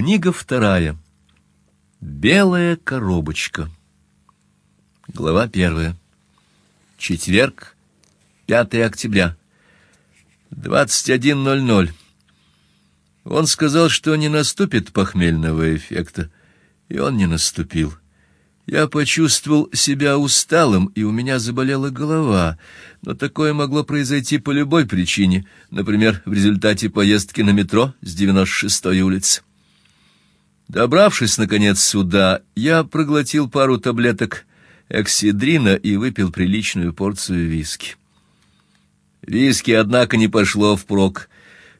Книга вторая. Белая коробочка. Глава первая. Четверг, 5 октября. 21:00. Он сказал, что не наступит похмельного эффекта, и он не наступил. Я почувствовал себя усталым, и у меня заболела голова, но такое могло произойти по любой причине, например, в результате поездки на метро с 96-й улицы. Добравшись наконец сюда, я проглотил пару таблеток эксидрина и выпил приличную порцию виски. Виски, однако, не пошло впрок,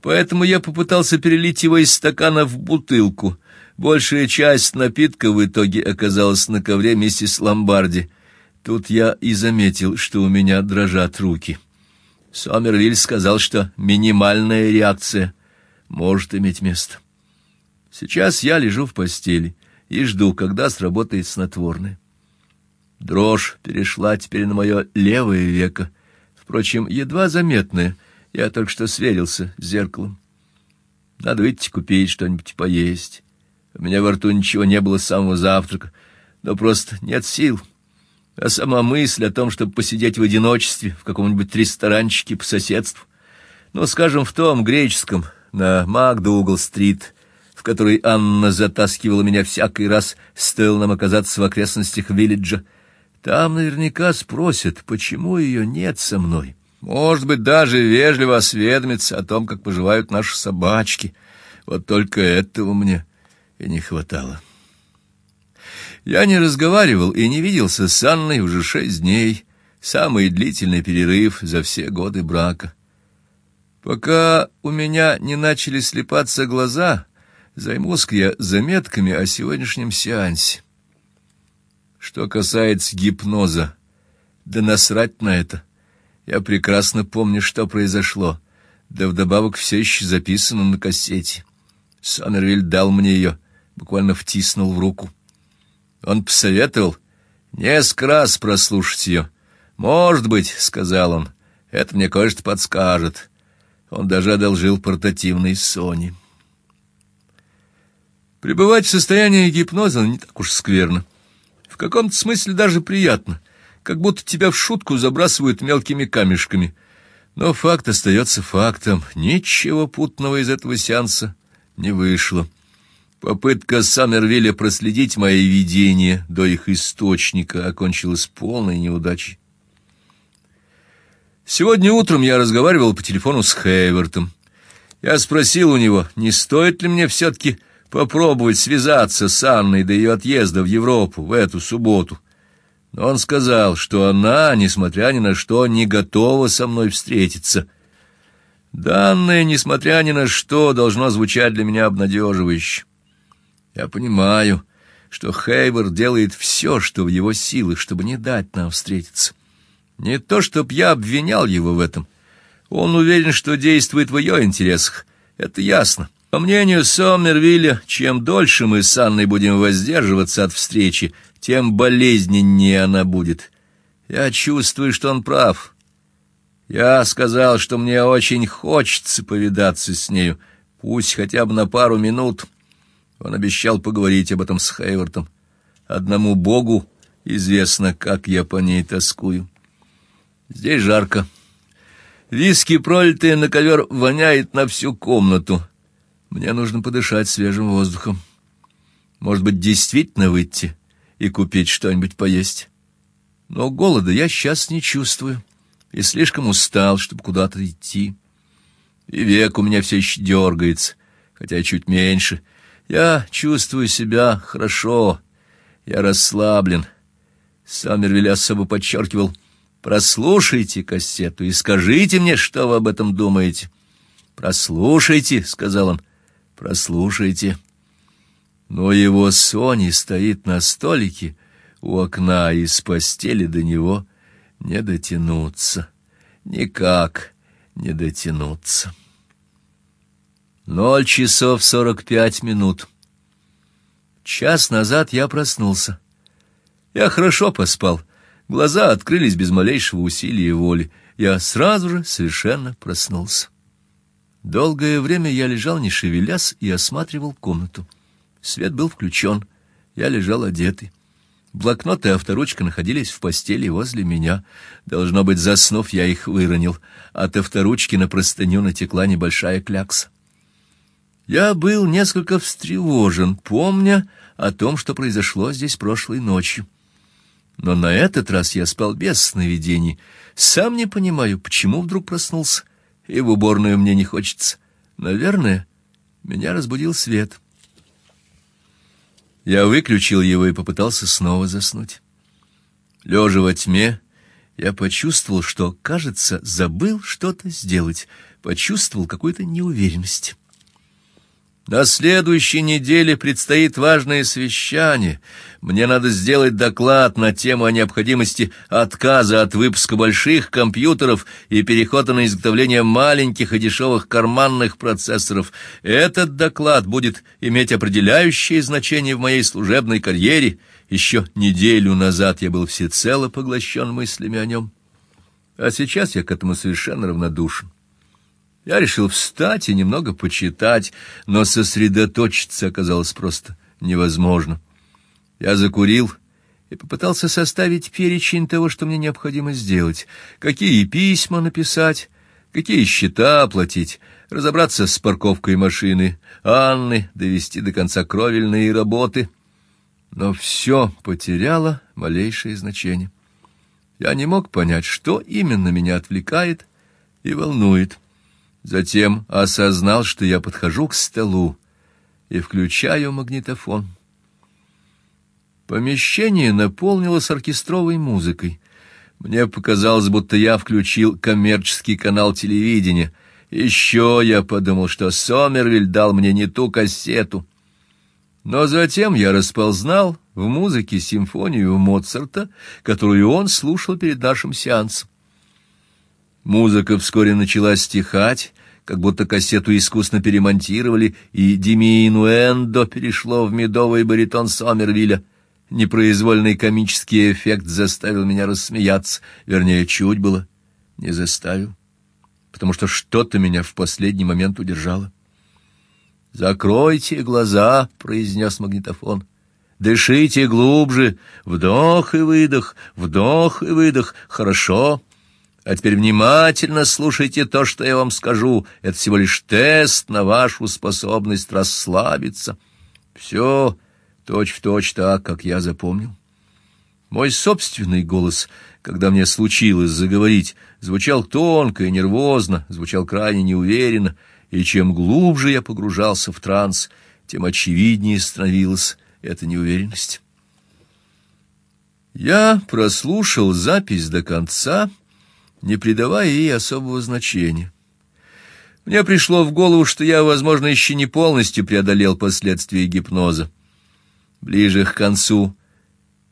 поэтому я попытался перелить его из стакана в бутылку. Большая часть напитка в итоге оказалась на ковре миссис Ломбарди. Тут я и заметил, что у меня дрожат руки. Сомервиль сказал, что минимальная реакция может иметь место. Сейчас я лежу в постели и жду, когда сработает снотворное. Дрожь перешла теперь на мое левое веко, впрочем, едва заметная. Я только что сверился с зеркалом. Надо выйти купить что-нибудь поесть. У меня во рту ничего не было с самого завтрака, но просто нет сил. А сама мысль о том, чтобы посидеть в одиночестве в каком-нибудь ресторанчике по соседству, ну, скажем, в том греческом на Макдугал-стрит, в который Анна затаскивала меня всякий раз, стоило нам оказаться в окрестностях Виллиджа. Там наверняка спросят, почему ее нет со мной. Может быть, даже вежливо осведомиться о том, как поживают наши собачки. Вот только этого мне и не хватало. Я не разговаривал и не виделся с Анной уже шесть дней, самый длительный перерыв за все годы брака. Пока у меня не начали слепаться глаза, Займусь-ка я заметками о сегодняшнем сеансе. Что касается гипноза, да насрать на это. Я прекрасно помню, что произошло, да вдобавок все еще записано на кассете. Сомервиль дал мне ее, буквально втиснул в руку. Он посоветовал несколько раз прослушать ее. «Может быть», — сказал он, — «это мне кое-что подскажет». Он даже одолжил портативный Сони. Пребывать в состоянии гипноза не так уж скверно. В каком-то смысле даже приятно, как будто тебя в шутку забрасывают мелкими камешками. Но факт остается фактом. Ничего путного из этого сеанса не вышло. Попытка Саммервилля проследить мои видения до их источника окончилась полной неудачей. Сегодня утром я разговаривал по телефону с Хейвертом. Я спросил у него, не стоит ли мне все-таки попробовать связаться с Анной до ее отъезда в Европу в эту субботу. Но он сказал, что она, несмотря ни на что, не готова со мной встретиться. Данное, несмотря ни на что, должно звучать для меня обнадеживающе. Я понимаю, что Хейвер делает все, что в его силах, чтобы не дать нам встретиться. Не то, чтоб я обвинял его в этом. Он уверен, что действует в ее интересах. Это ясно. По мнению Сомервилля, чем дольше мы с Анной будем воздерживаться от встречи, тем болезненнее она будет. Я чувствую, что он прав. Я сказал, что мне очень хочется повидаться с нею, пусть хотя бы на пару минут. Он обещал поговорить об этом с Хейвартом. Одному Богу известно, как я по ней тоскую. Здесь жарко. Виски, пролитые на ковер, воняет на всю комнату. Мне нужно подышать свежим воздухом. Может быть, действительно выйти и купить что-нибудь поесть. Но голода я сейчас не чувствую и слишком устал, чтобы куда-то идти. И век у меня все еще дергается, хотя чуть меньше. Я чувствую себя хорошо, я расслаблен. Саммервиль особо подчеркивал, прослушайте кассету и скажите мне, что вы об этом думаете. «Прослушайте», — сказал он, — Прослушайте. Но его Сони стоит на столике у окна, и с постели до него не дотянуться. Никак не дотянуться. Ноль часов сорок пять минут. Час назад я проснулся. Я хорошо поспал. Глаза открылись без малейшего усилия воли. Я сразу же совершенно проснулся. Долгое время я лежал, не шевелясь, и осматривал комнату. Свет был включен. Я лежал одетый. Блокнот и авторучка находились в постели возле меня. Должно быть, заснув, я их выронил. От авторучки на простыню натекла небольшая клякса. Я был несколько встревожен, помня о том, что произошло здесь прошлой ночью. Но на этот раз я спал без сновидений. Сам не понимаю, почему вдруг проснулся, и в уборную мне не хочется. Наверное, меня разбудил свет. Я выключил его и попытался снова заснуть. Лежа во тьме, я почувствовал, что, кажется, забыл что-то сделать, почувствовал какую-то неуверенность. На следующей неделе предстоит важное совещание. Мне надо сделать доклад на тему о необходимости отказа от выпуска больших компьютеров и перехода на изготовление маленьких и дешевых карманных процессоров. Этот доклад будет иметь определяющее значение в моей служебной карьере. Еще неделю назад я был всецело поглощен мыслями о нем, а сейчас я к этому совершенно равнодушен. Я решил встать и немного почитать, но сосредоточиться оказалось просто невозможно. Я закурил и попытался составить перечень того, что мне необходимо сделать, какие письма написать, какие счета оплатить, разобраться с парковкой машины Анны, довести до конца кровельные работы. Но все потеряло малейшее значение. Я не мог понять, что именно меня отвлекает и волнует. Затем осознал, что я подхожу к столу и включаю магнитофон. Помещение наполнилось оркестровой музыкой. Мне показалось, будто я включил коммерческий канал телевидения. Еще я подумал, что Сомервиль дал мне не ту кассету. Но затем я распознал в музыке симфонию Моцарта, которую он слушал перед нашим сеансом. Музыка вскоре начала стихать, как будто кассету искусно перемонтировали, и диминуэндо перешло в медовый баритон Сомервилля. Непроизвольный комический эффект заставил меня рассмеяться, вернее, чуть было не заставил, потому что что-то меня в последний момент удержало. «Закройте глаза», — произнес магнитофон. «Дышите глубже, вдох и выдох, вдох и выдох, хорошо». А теперь внимательно слушайте то, что я вам скажу. Это всего лишь тест на вашу способность расслабиться. Все точь-в-точь так, как я запомнил. Мой собственный голос, когда мне случилось заговорить, звучал тонко и нервозно, звучал крайне неуверенно, и чем глубже я погружался в транс, тем очевиднее становилась эта неуверенность. Я прослушал запись до конца не придавая ей особого значения. Мне пришло в голову, что я, возможно, еще не полностью преодолел последствия гипноза. Ближе к концу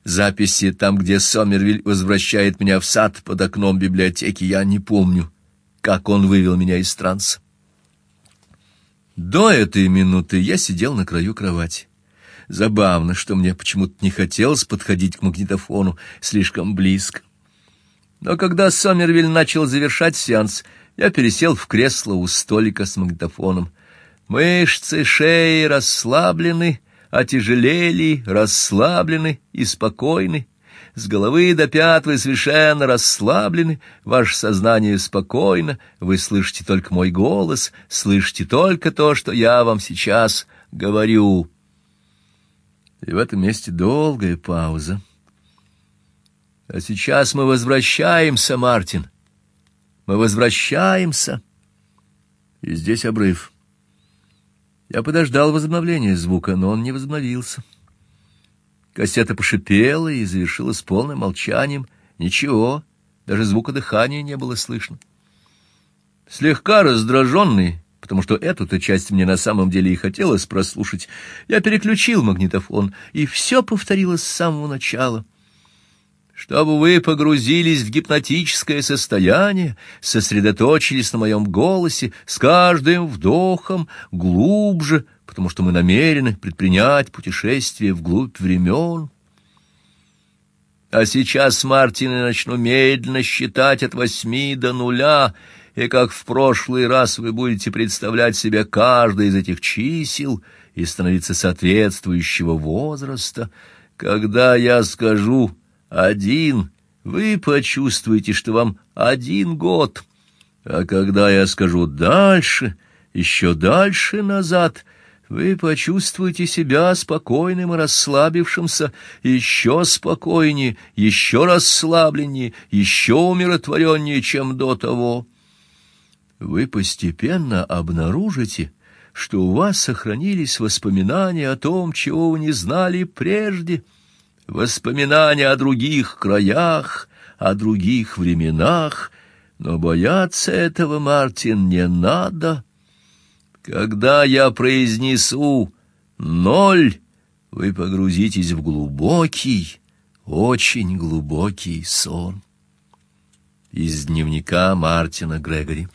записи, там, где Сомервиль возвращает меня в сад под окном библиотеки, я не помню, как он вывел меня из транса. До этой минуты я сидел на краю кровати. Забавно, что мне почему-то не хотелось подходить к магнитофону слишком близко. Но когда Сомервиль начал завершать сеанс, я пересел в кресло у столика с магнитофоном. Мышцы шеи расслаблены, отяжелели, расслаблены и спокойны. С головы до пят вы совершенно расслаблены, ваше сознание спокойно, вы слышите только мой голос, слышите только то, что я вам сейчас говорю. И в этом месте долгая пауза. А сейчас мы возвращаемся, Мартин. Мы возвращаемся. И здесь обрыв. Я подождал возобновления звука, но он не возобновился. Кассета пошипела и завершилась полным молчанием. Ничего, даже звука дыхания не было слышно. Слегка раздраженный, потому что эту-то часть мне на самом деле и хотелось прослушать, я переключил магнитофон, и все повторилось с самого начала чтобы вы погрузились в гипнотическое состояние, сосредоточились на моем голосе с каждым вдохом глубже, потому что мы намерены предпринять путешествие вглубь времен. А сейчас, Мартин, я начну медленно считать от восьми до нуля, и как в прошлый раз вы будете представлять себе каждое из этих чисел и становиться соответствующего возраста. Когда я скажу «один», вы почувствуете, что вам один год, а когда я скажу «дальше», еще дальше назад — вы почувствуете себя спокойным и расслабившимся, еще спокойнее, еще расслабленнее, еще умиротвореннее, чем до того. Вы постепенно обнаружите, что у вас сохранились воспоминания о том, чего вы не знали прежде, воспоминания о других краях, о других временах, но бояться этого, Мартин, не надо. Когда я произнесу «ноль», вы погрузитесь в глубокий, очень глубокий сон. Из дневника Мартина Грегори